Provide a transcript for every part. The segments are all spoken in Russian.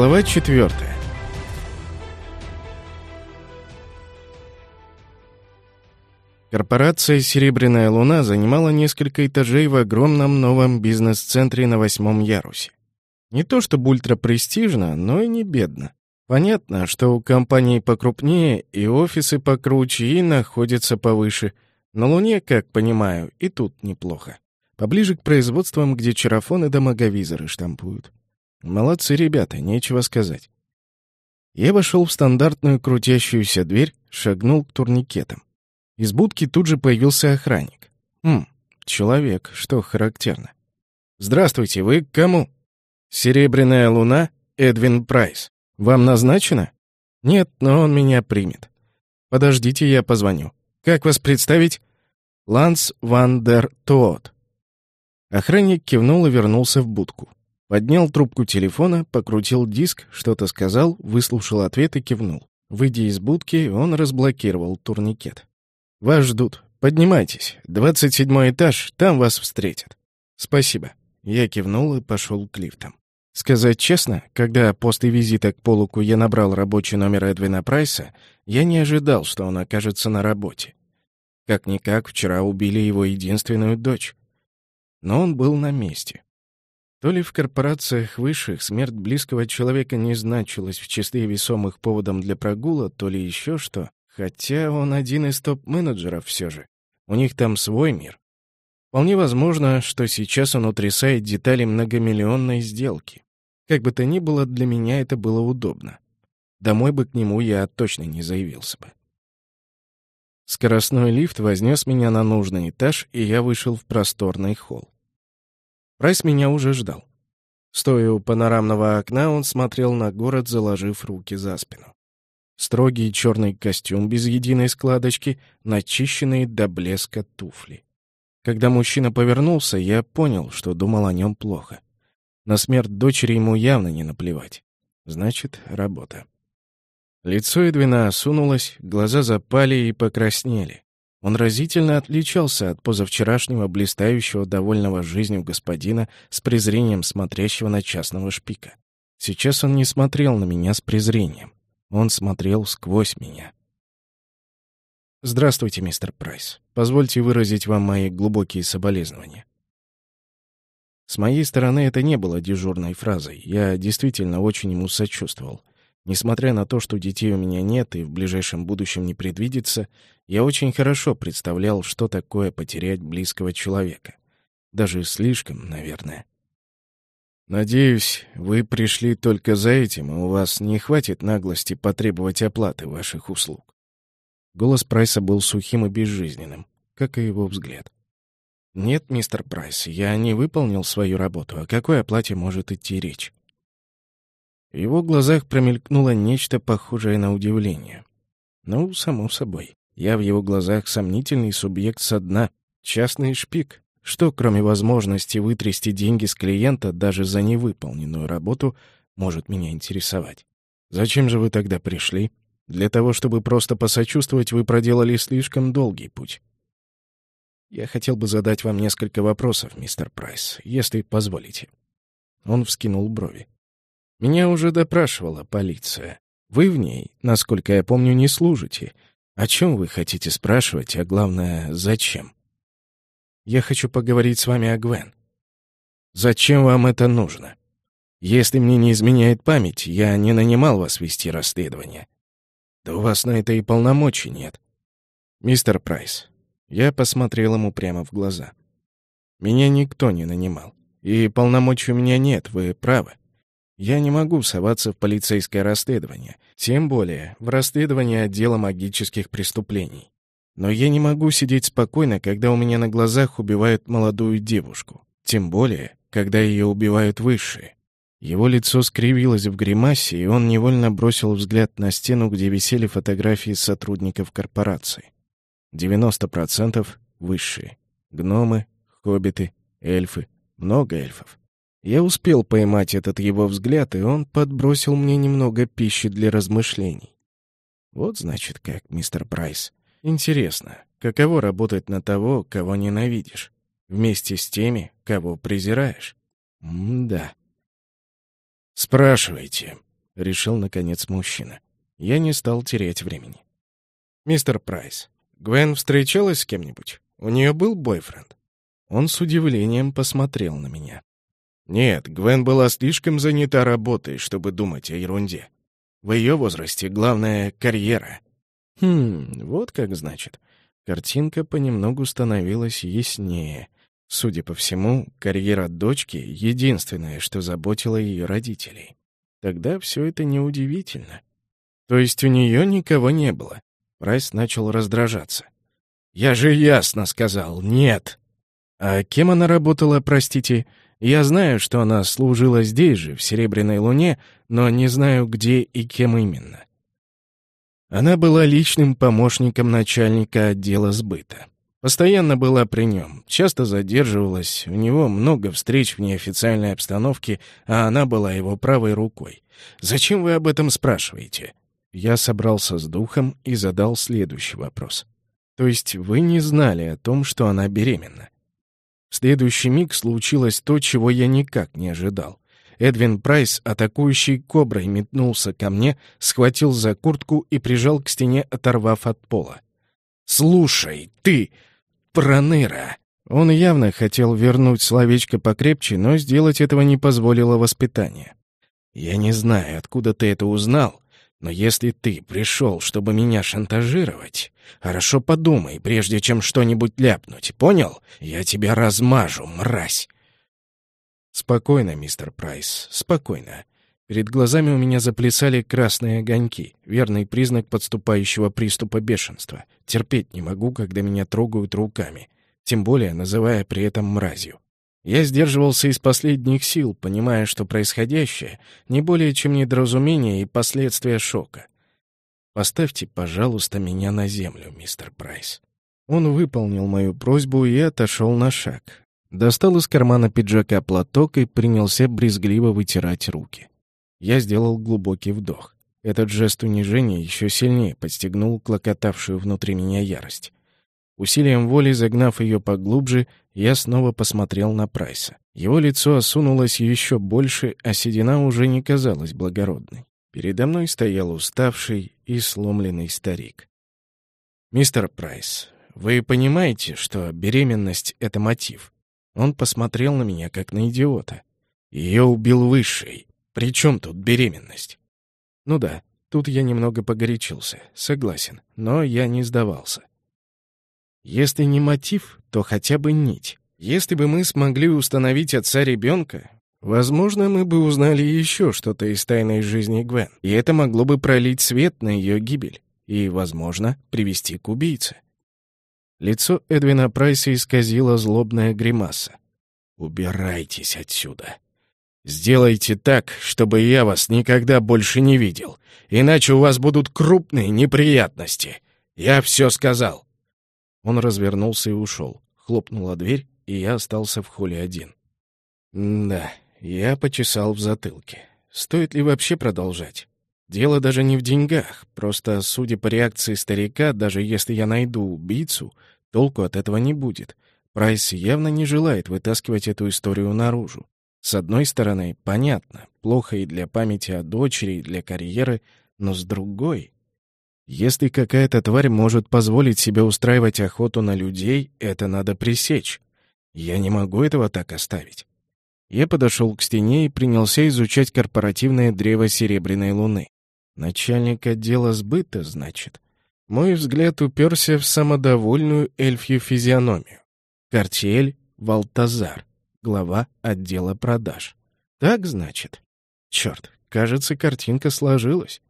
Глава четвертая. Корпорация «Серебряная луна» занимала несколько этажей в огромном новом бизнес-центре на восьмом ярусе. Не то чтобы ультрапрестижно, но и не бедно. Понятно, что у компаний покрупнее и офисы покруче и находятся повыше. На Луне, как понимаю, и тут неплохо. Поближе к производствам, где чарафоны да маговизоры штампуют. Молодцы ребята, нечего сказать. Я вошел в стандартную крутящуюся дверь, шагнул к турникетам. Из будки тут же появился охранник. Хм, человек, что характерно. «Здравствуйте, вы к кому?» «Серебряная луна, Эдвин Прайс. Вам назначено?» «Нет, но он меня примет. Подождите, я позвоню. Как вас представить?» «Ланс Ван дер Тоот». Охранник кивнул и вернулся в будку. Поднял трубку телефона, покрутил диск, что-то сказал, выслушал ответ и кивнул. Выйдя из будки, он разблокировал турникет. «Вас ждут. Поднимайтесь. Двадцать седьмой этаж, там вас встретят». «Спасибо». Я кивнул и пошел к лифтам. Сказать честно, когда после визита к Полуку я набрал рабочий номер Эдвина Прайса, я не ожидал, что он окажется на работе. Как-никак, вчера убили его единственную дочь. Но он был на месте. То ли в корпорациях высших смерть близкого человека не значилась в числе весомых поводом для прогула, то ли еще что, Хотя он один из топ-менеджеров все же. У них там свой мир. Вполне возможно, что сейчас он утрясает детали многомиллионной сделки. Как бы то ни было, для меня это было удобно. Домой бы к нему я точно не заявился бы. Скоростной лифт вознес меня на нужный этаж, и я вышел в просторный холл. Прайс меня уже ждал. Стоя у панорамного окна, он смотрел на город, заложив руки за спину. Строгий черный костюм без единой складочки, начищенные до блеска туфли. Когда мужчина повернулся, я понял, что думал о нем плохо. На смерть дочери ему явно не наплевать. Значит, работа. Лицо Эдвина осунулось, глаза запали и покраснели. Он разительно отличался от позавчерашнего блистающего, довольного жизнью господина с презрением смотрящего на частного шпика. Сейчас он не смотрел на меня с презрением. Он смотрел сквозь меня. «Здравствуйте, мистер Прайс. Позвольте выразить вам мои глубокие соболезнования». С моей стороны это не было дежурной фразой. Я действительно очень ему сочувствовал. Несмотря на то, что детей у меня нет и в ближайшем будущем не предвидится, я очень хорошо представлял, что такое потерять близкого человека. Даже слишком, наверное. «Надеюсь, вы пришли только за этим, и у вас не хватит наглости потребовать оплаты ваших услуг». Голос Прайса был сухим и безжизненным, как и его взгляд. «Нет, мистер Прайс, я не выполнил свою работу. О какой оплате может идти речь?» В его глазах промелькнуло нечто похожее на удивление. Ну, само собой. Я в его глазах сомнительный субъект со дна, частный шпик, что, кроме возможности вытрясти деньги с клиента даже за невыполненную работу, может меня интересовать? Зачем же вы тогда пришли? Для того, чтобы просто посочувствовать, вы проделали слишком долгий путь. Я хотел бы задать вам несколько вопросов, мистер Прайс, если позволите. Он вскинул брови. Меня уже допрашивала полиция. Вы в ней, насколько я помню, не служите. О чем вы хотите спрашивать, а главное, зачем? Я хочу поговорить с вами о Гвен. Зачем вам это нужно? Если мне не изменяет память, я не нанимал вас вести расследование. Да у вас на это и полномочий нет. Мистер Прайс, я посмотрел ему прямо в глаза. Меня никто не нанимал. И полномочий у меня нет, вы правы. Я не могу соваться в полицейское расследование, тем более в расследование отдела магических преступлений. Но я не могу сидеть спокойно, когда у меня на глазах убивают молодую девушку. Тем более, когда ее убивают высшие. Его лицо скривилось в гримасе, и он невольно бросил взгляд на стену, где висели фотографии сотрудников корпорации. 90% высшие. Гномы, хоббиты, эльфы. Много эльфов. Я успел поймать этот его взгляд, и он подбросил мне немного пищи для размышлений. Вот значит как, мистер Прайс. Интересно, каково работать на того, кого ненавидишь, вместе с теми, кого презираешь? М-да. Спрашивайте. решил, наконец, мужчина. Я не стал терять времени. «Мистер Прайс, Гвен встречалась с кем-нибудь? У нее был бойфренд?» Он с удивлением посмотрел на меня. «Нет, Гвен была слишком занята работой, чтобы думать о ерунде. В ее возрасте главное — карьера». «Хм, вот как значит». Картинка понемногу становилась яснее. Судя по всему, карьера дочки — единственное, что заботило ее родителей. Тогда все это неудивительно. То есть у нее никого не было. Прайс начал раздражаться. «Я же ясно сказал, нет!» «А кем она работала, простите?» «Я знаю, что она служила здесь же, в Серебряной Луне, но не знаю, где и кем именно». Она была личным помощником начальника отдела сбыта. Постоянно была при нем, часто задерживалась, у него много встреч в неофициальной обстановке, а она была его правой рукой. «Зачем вы об этом спрашиваете?» Я собрался с духом и задал следующий вопрос. «То есть вы не знали о том, что она беременна?» В следующий миг случилось то, чего я никак не ожидал. Эдвин Прайс, атакующий коброй, метнулся ко мне, схватил за куртку и прижал к стене, оторвав от пола. «Слушай, ты...» проныра!» Он явно хотел вернуть словечко покрепче, но сделать этого не позволило воспитание. «Я не знаю, откуда ты это узнал, но если ты пришел, чтобы меня шантажировать, хорошо подумай, прежде чем что-нибудь ляпнуть, понял? Я тебя размажу, мразь!» «Спокойно, мистер Прайс, спокойно. Перед глазами у меня заплясали красные огоньки, верный признак подступающего приступа бешенства. Терпеть не могу, когда меня трогают руками, тем более называя при этом мразью. Я сдерживался из последних сил, понимая, что происходящее не более чем недоразумение и последствия шока. «Поставьте, пожалуйста, меня на землю, мистер Прайс». Он выполнил мою просьбу и отошел на шаг. Достал из кармана пиджака платок и принялся брезгливо вытирать руки. Я сделал глубокий вдох. Этот жест унижения еще сильнее подстегнул клокотавшую внутри меня ярость. Усилием воли, загнав ее поглубже, я снова посмотрел на Прайса. Его лицо осунулось еще больше, а седина уже не казалась благородной. Передо мной стоял уставший и сломленный старик. «Мистер Прайс, вы понимаете, что беременность — это мотив?» Он посмотрел на меня, как на идиота. Ее убил Высший. При чем тут беременность? Ну да, тут я немного погорячился, согласен, но я не сдавался. Если не мотив, то хотя бы нить. Если бы мы смогли установить отца ребенка, возможно, мы бы узнали еще что-то из тайной жизни Гвен, и это могло бы пролить свет на ее гибель и, возможно, привести к убийце. Лицо Эдвина Прайса исказило злобная гримаса. «Убирайтесь отсюда!» Сделайте так, чтобы я вас никогда больше не видел, иначе у вас будут крупные неприятности. Я все сказал». Он развернулся и ушел. Хлопнула дверь, и я остался в холле один. да, я почесал в затылке. Стоит ли вообще продолжать? Дело даже не в деньгах, просто, судя по реакции старика, даже если я найду убийцу, толку от этого не будет. Прайс явно не желает вытаскивать эту историю наружу. С одной стороны, понятно, плохо и для памяти о дочери, и для карьеры, но с другой... Если какая-то тварь может позволить себе устраивать охоту на людей, это надо пресечь. Я не могу этого так оставить. Я подошел к стене и принялся изучать корпоративное древо Серебряной Луны. Начальник отдела сбыта, значит. Мой взгляд уперся в самодовольную эльфью физиономию. Картель Валтазар глава отдела продаж. Так, значит? Черт, кажется, картинка сложилась.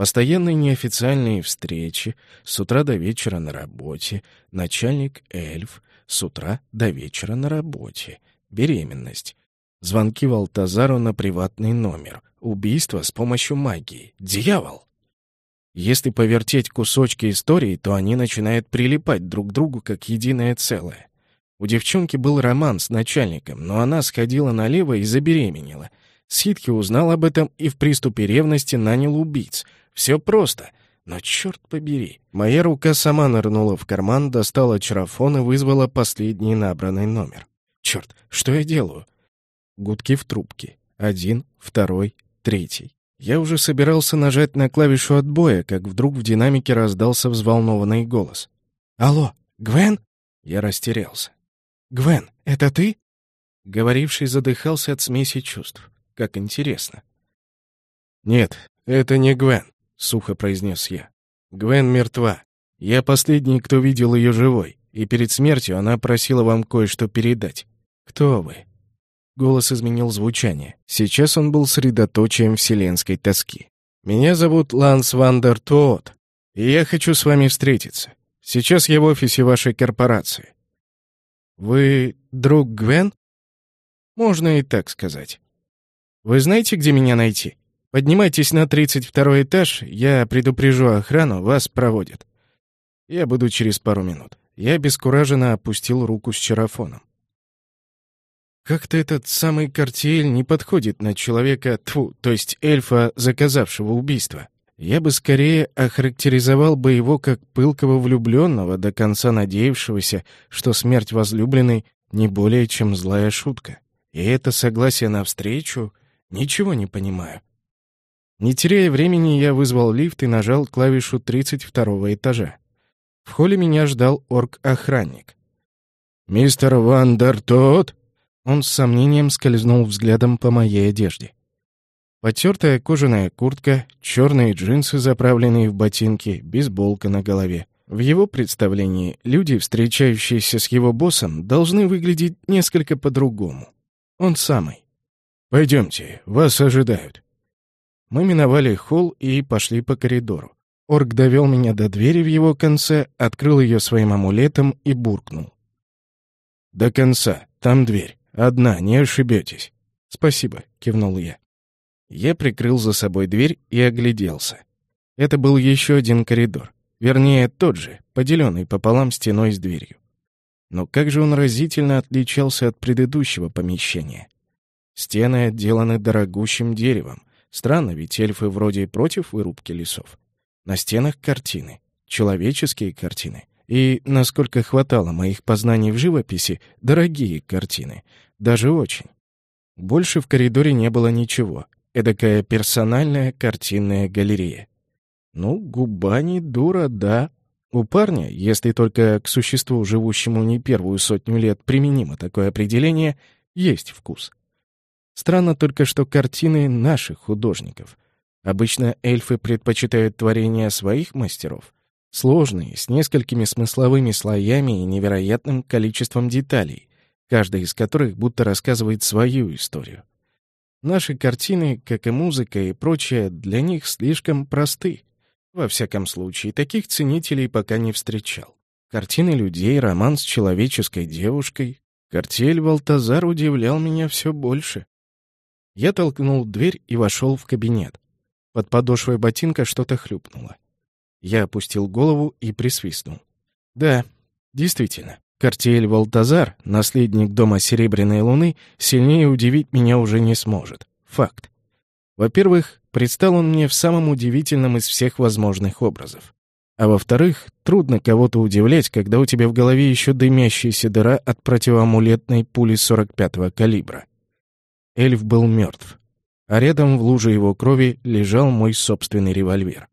Постоянные неофициальные встречи, с утра до вечера на работе, начальник эльф, с утра до вечера на работе, беременность, звонки Валтазару на приватный номер, убийство с помощью магии, дьявол. Если повертеть кусочки истории, то они начинают прилипать друг к другу как единое целое. У девчонки был роман с начальником, но она сходила налево и забеременела. Ситки узнал об этом и в приступе ревности нанял убийц. Все просто. Но черт побери. Моя рука сама нырнула в карман, достала чарафон и вызвала последний набранный номер. Черт, что я делаю? Гудки в трубке. Один, второй, третий. Я уже собирался нажать на клавишу отбоя, как вдруг в динамике раздался взволнованный голос. «Алло, Гвен?» Я растерялся. «Гвен, это ты?» Говоривший задыхался от смеси чувств. Как интересно. «Нет, это не Гвен», — сухо произнес я. «Гвен мертва. Я последний, кто видел ее живой, и перед смертью она просила вам кое-что передать. Кто вы?» Голос изменил звучание. Сейчас он был средоточием вселенской тоски. «Меня зовут Ланс Вандер Туот, и я хочу с вами встретиться. Сейчас я в офисе вашей корпорации». «Вы друг Гвен?» «Можно и так сказать. Вы знаете, где меня найти? Поднимайтесь на 32 этаж, я предупрежу охрану, вас проводят. Я буду через пару минут». Я бескураженно опустил руку с чарафоном. Как-то этот самый картель не подходит на человека, тьфу, то есть эльфа, заказавшего убийство. Я бы скорее охарактеризовал бы его как пылкого влюбленного, до конца надеявшегося, что смерть возлюбленной не более чем злая шутка. И это согласие на встречу ничего не понимаю. Не теряя времени, я вызвал лифт и нажал клавишу 32 этажа. В холле меня ждал орк-охранник. «Мистер Вандертот?» Он с сомнением скользнул взглядом по моей одежде. Потертая кожаная куртка, черные джинсы, заправленные в ботинки, бейсболка на голове. В его представлении люди, встречающиеся с его боссом, должны выглядеть несколько по-другому. Он самый. «Пойдемте, вас ожидают». Мы миновали холл и пошли по коридору. Орк довел меня до двери в его конце, открыл ее своим амулетом и буркнул. «До конца, там дверь». «Одна, не ошибетесь». «Спасибо», — кивнул я. Я прикрыл за собой дверь и огляделся. Это был еще один коридор. Вернее, тот же, поделенный пополам стеной с дверью. Но как же он разительно отличался от предыдущего помещения. Стены отделаны дорогущим деревом. Странно, ведь эльфы вроде против вырубки лесов. На стенах картины. Человеческие картины. И, насколько хватало моих познаний в живописи, дорогие картины. Даже очень. Больше в коридоре не было ничего. Эдакая персональная картинная галерея. Ну, губа не дура, да. У парня, если только к существу, живущему не первую сотню лет, применимо такое определение, есть вкус. Странно только, что картины наших художников. Обычно эльфы предпочитают творения своих мастеров — Сложные, с несколькими смысловыми слоями и невероятным количеством деталей, каждая из которых будто рассказывает свою историю. Наши картины, как и музыка и прочее, для них слишком просты. Во всяком случае, таких ценителей пока не встречал. Картины людей, роман с человеческой девушкой. Картель Валтазар удивлял меня все больше. Я толкнул дверь и вошел в кабинет. Под подошвой ботинка что-то хлюпнуло. Я опустил голову и присвистнул. Да, действительно, Картель Валтазар, наследник дома Серебряной Луны, сильнее удивить меня уже не сможет. Факт. Во-первых, предстал он мне в самом удивительном из всех возможных образов. А во-вторых, трудно кого-то удивлять, когда у тебя в голове еще дымящаяся дыра от противоамулетной пули 45-го калибра. Эльф был мертв, а рядом в луже его крови лежал мой собственный револьвер.